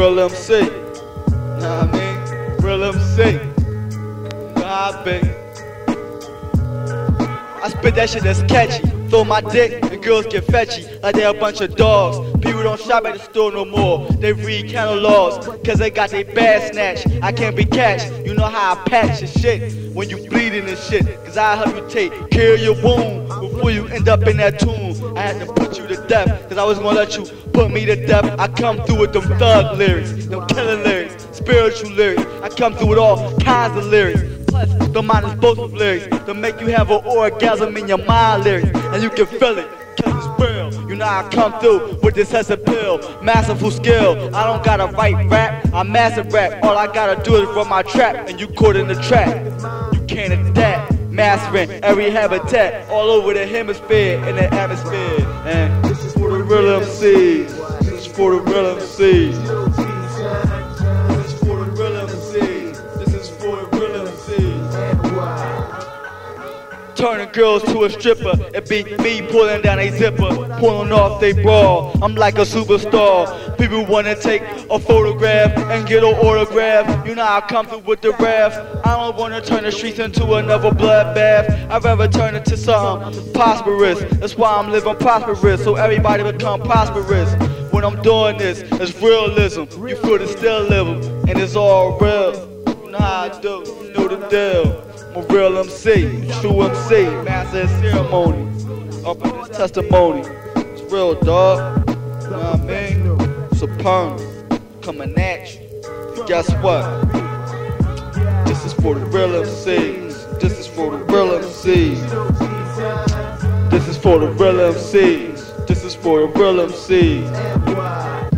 real MC. Know what I mean? Real MC. How I. I spit that shit that's catchy. Throw my dick and girls get fetchy like they a bunch of dogs. People don't shop at the store no more. They read catalogs cause they got their bad snatch. I can't be catched. You know how I patch your shit when you bleeding and shit. Cause I help you take care of your wound before you end up in that tomb. I had to put you to death cause I was gonna let you put me to death. I come through with them thug lyrics, them killer lyrics, spiritual lyrics. I come through with all kinds of lyrics. The mind is both of lyrics to make you have an orgasm in your mind lyrics, and you can feel it. You know I come through with this a pill, masterful skill. I don't gotta write rap, I massive rap. All I gotta do is run my trap, and you caught in the trap. You can't adapt, mastering every habitat all over the hemisphere in the atmosphere. And this is for the real MCs. This is for the real MCs. Turning girls to a stripper. It be me pulling down a zipper, pulling off they bra. I'm like a superstar. People wanna take a photograph and get an autograph. You know I come through with the wrath. I don't wanna turn the streets into another bloodbath. I'd rather turn it to something prosperous. That's why I'm living prosperous, so everybody become prosperous. When I'm doing this, it's realism. You feel the still living, and it's all real. Know how I do, know the deal. I'm a real MC, true MC, master of ceremony. Up in this testimony. It's real, dog. You know what I mean? Supernal. Coming at you. Guess what? This is for the real MCs. This is for the real MCs. This is for the real MCs. This is for the real MCs.